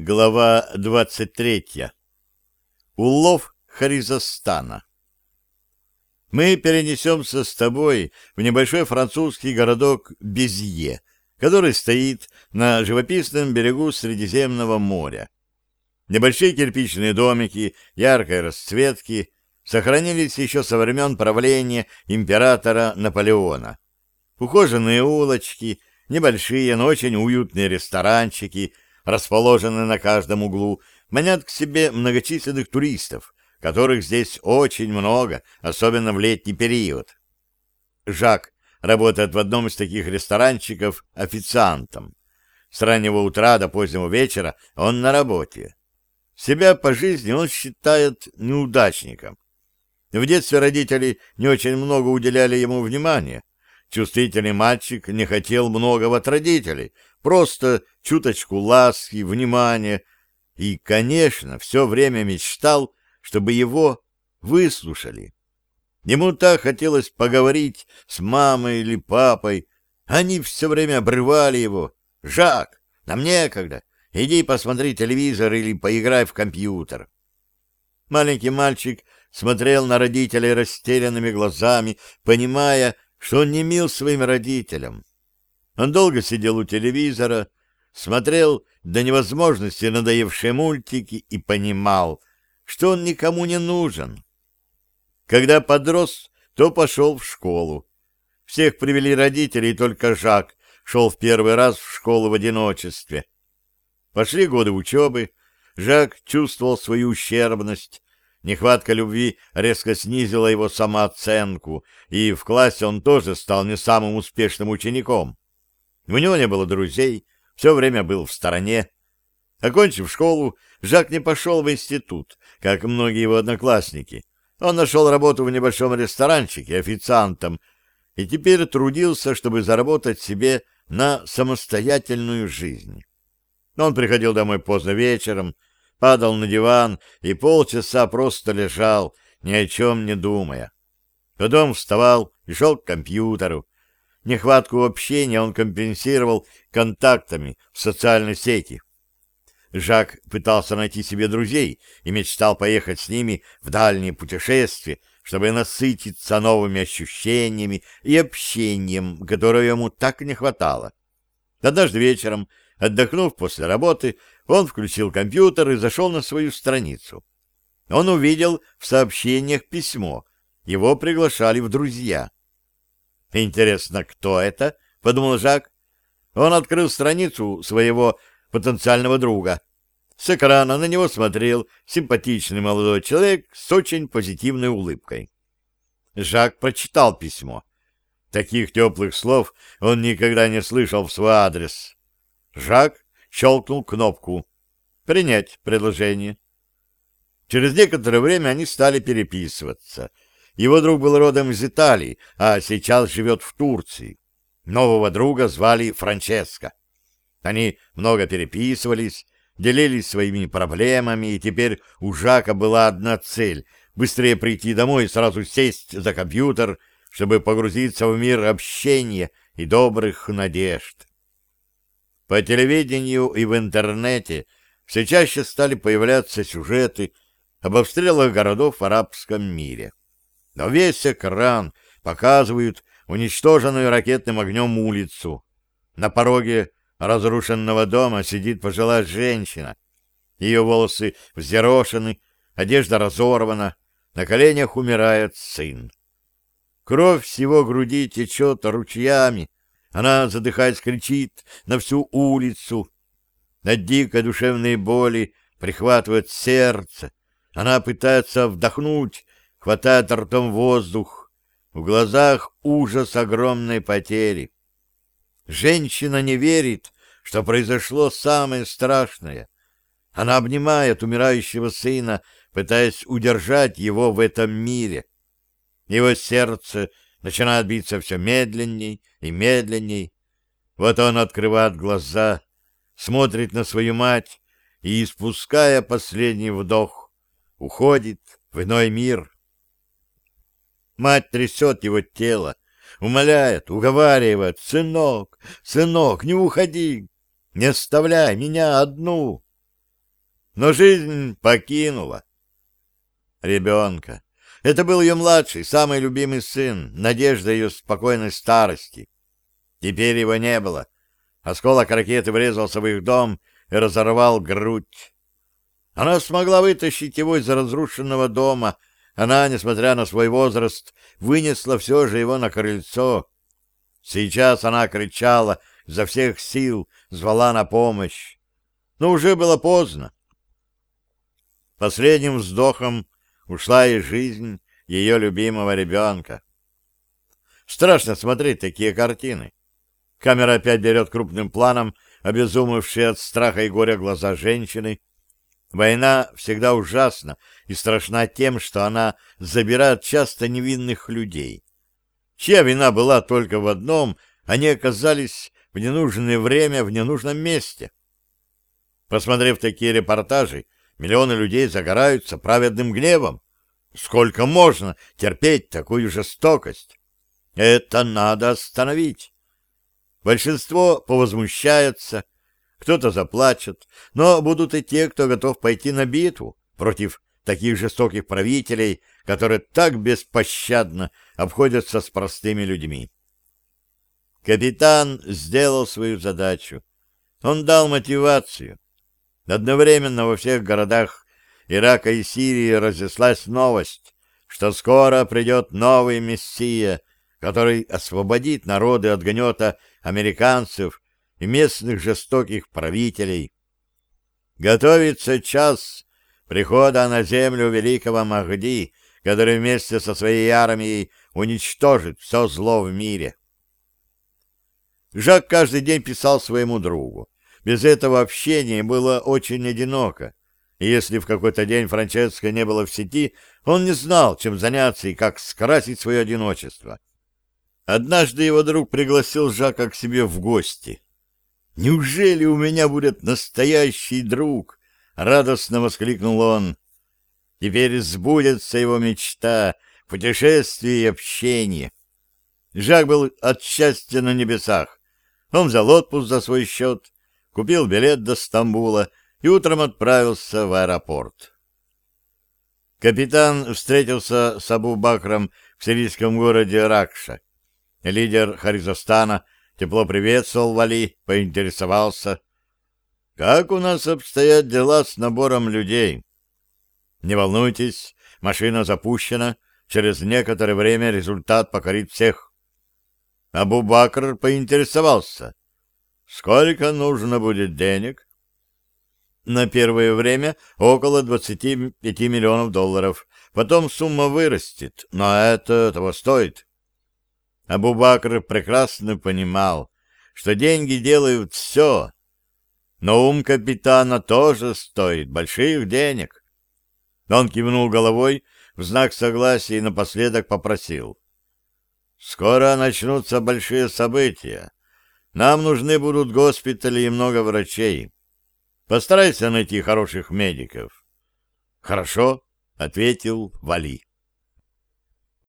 Глава 23. Улов Харизостана. Мы перенесемся с тобой в небольшой французский городок Безье, который стоит на живописном берегу Средиземного моря. Небольшие кирпичные домики яркой расцветки сохранились еще со времен правления императора Наполеона. Ухоженные улочки, небольшие, но очень уютные ресторанчики — расположенные на каждом углу, манят к себе многочисленных туристов, которых здесь очень много, особенно в летний период. Жак работает в одном из таких ресторанчиков официантом. С раннего утра до позднего вечера он на работе. Себя по жизни он считает неудачником. В детстве родители не очень много уделяли ему внимания. Чувствительный мальчик не хотел многого от родителей, просто чуточку ласки, внимания, и, конечно, все время мечтал, чтобы его выслушали. Ему так хотелось поговорить с мамой или папой, они все время обрывали его. «Жак, нам некогда, иди посмотри телевизор или поиграй в компьютер». Маленький мальчик смотрел на родителей растерянными глазами, понимая, что он не мил своим родителям. Он долго сидел у телевизора, смотрел до невозможности надоевшие мультики и понимал, что он никому не нужен. Когда подрос, то пошел в школу. Всех привели родители, и только Жак шел в первый раз в школу в одиночестве. Пошли годы учебы, Жак чувствовал свою ущербность, Нехватка любви резко снизила его самооценку, и в классе он тоже стал не самым успешным учеником. У него не было друзей, все время был в стороне. Окончив школу, Жак не пошел в институт, как многие его одноклассники. Он нашел работу в небольшом ресторанчике официантом и теперь трудился, чтобы заработать себе на самостоятельную жизнь. Он приходил домой поздно вечером, падал на диван и полчаса просто лежал, ни о чем не думая. Потом вставал и шел к компьютеру, Нехватку общения он компенсировал контактами в социальной сети. Жак пытался найти себе друзей и мечтал поехать с ними в дальние путешествия, чтобы насытиться новыми ощущениями и общением, которого ему так не хватало. Однажды вечером, отдохнув после работы, он включил компьютер и зашел на свою страницу. Он увидел в сообщениях письмо. Его приглашали в друзья. Интересно, кто это? — подумал Жак. Он открыл страницу своего потенциального друга. С экрана на него смотрел симпатичный молодой человек с очень позитивной улыбкой. Жак прочитал письмо. Таких теплых слов он никогда не слышал в свой адрес. Жак щелкнул кнопку «Принять предложение». Через некоторое время они стали переписываться — его друг был родом из Италии, а сейчас живет в Турции. Нового друга звали Франческо. Они много переписывались, делились своими проблемами, и теперь у Жака была одна цель — быстрее прийти домой и сразу сесть за компьютер, чтобы погрузиться в мир общения и добрых надежд. По телевидению и в интернете все чаще стали появляться сюжеты об обстрелах городов в арабском мире но весь экран показывают уничтоженную ракетным огнем улицу. На пороге разрушенного дома сидит пожилая женщина. Ее волосы взъерошены, одежда разорвана, на коленях умирает сын. Кровь с его груди течет ручьями, она, задыхаясь, кричит на всю улицу. От дикой душевной боли прихватывает сердце, она пытается вдохнуть хватает ртом воздух, в глазах ужас огромной потери. Женщина не верит, что произошло самое страшное. Она обнимает умирающего сына, пытаясь удержать его в этом мире. Его сердце начинает биться все медленней и медленней. Вот он открывает глаза, смотрит на свою мать и, испуская последний вдох, уходит в иной мир. Мать трясет его тело, умоляет, уговаривает. «Сынок, сынок, не уходи! Не оставляй меня одну!» но жизнь покинула. Ребенка. Это был ее младший, самый любимый сын, надежда ее спокойной старости. Теперь его не было. Осколок ракеты врезался в их дом и разорвал грудь. Она смогла вытащить его из разрушенного дома. Она, несмотря на свой возраст, вынесла все же его на крыльцо. Сейчас она кричала изо всех сил, звала на помощь. Но уже было поздно. Последним вздохом ушла и жизнь ее любимого ребенка. Страшно смотреть такие картины. Камера опять берет крупным планом обезумевшие от страха и горя глаза женщины. Война всегда ужасна и страшна тем, что она забирает часто невинных людей. Чья вина была только в одном, они оказались в ненужное время в ненужном месте. Посмотрев такие репортажи, миллионы людей загораются праведным гневом. Сколько можно терпеть такую жестокость? Это надо остановить. Большинство повозмущается, кто-то заплачет, но будут и те, кто готов пойти на битву против таких жестоких правителей, которые так беспощадно обходятся с простыми людьми. Капитан сделал свою задачу. Он дал мотивацию. Одновременно во всех городах Ирака и Сирии разослась новость, что скоро придет новый мессия, который освободит народы от гнета американцев и местных жестоких правителей. Готовится час прихода на землю великого Махди, который вместе со своей армией уничтожит все зло в мире. Жак каждый день писал своему другу. Без этого общения было очень одиноко. И если в какой-то день Франческо не было в сети, он не знал, чем заняться и как скрасить свое одиночество. Однажды его друг пригласил Жака к себе в гости. «Неужели у меня будет настоящий друг?» — радостно воскликнул он. «Теперь сбудется его мечта, путешествие и общение». Жак был от счастья на небесах. Он взял отпуск за свой счет, купил билет до Стамбула и утром отправился в аэропорт. Капитан встретился с Абу Бакром в сирийском городе Ракша. Лидер Харизостана тепло приветствовал Вали, поинтересовался, как у нас обстоят дела с набором людей. Не волнуйтесь, машина запущена, через некоторое время результат покорит всех. Абу-Бакр поинтересовался, сколько нужно будет денег? На первое время около 25 миллионов долларов. Потом сумма вырастет, но это того стоит. Абу-Бакр прекрасно понимал, что деньги делают все, но ум капитана тоже стоит больших денег. Он кивнул головой в знак согласия и напоследок попросил. «Скоро начнутся большие события. Нам нужны будут госпитали и много врачей. Постарайся найти хороших медиков». «Хорошо», — ответил Вали.